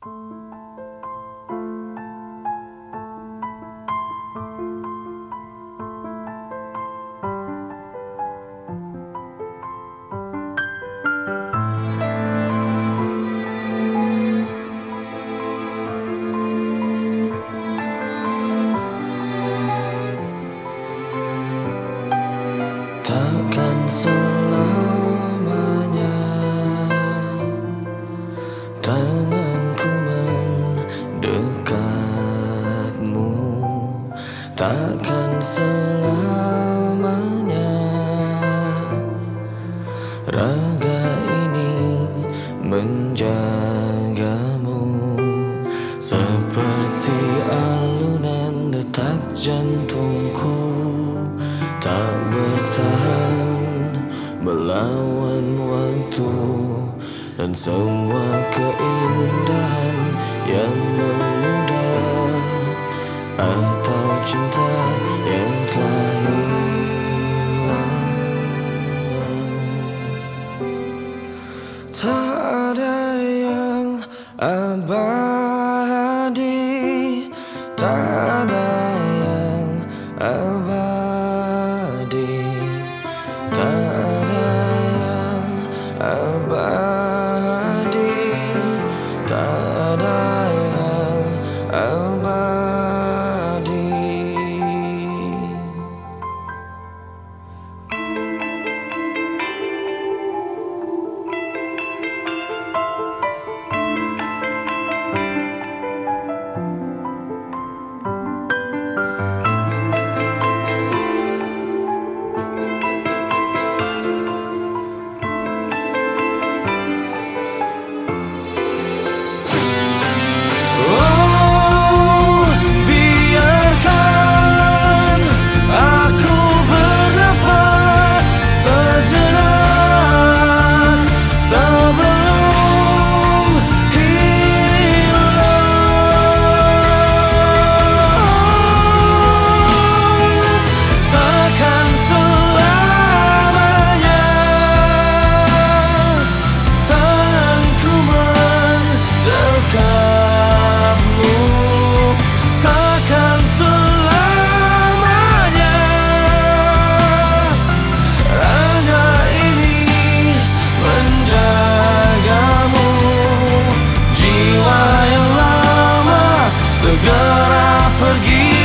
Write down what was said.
Takkan selamanya mendekatmu Takkan selamanya. Raga ini menjagamu Seperti alunan detak jantungku Tak bertahan melawan waktu Dan semua keindahan yang memudar Atau cinta yang telah hilang. Tak ada yang abadi segera pergi.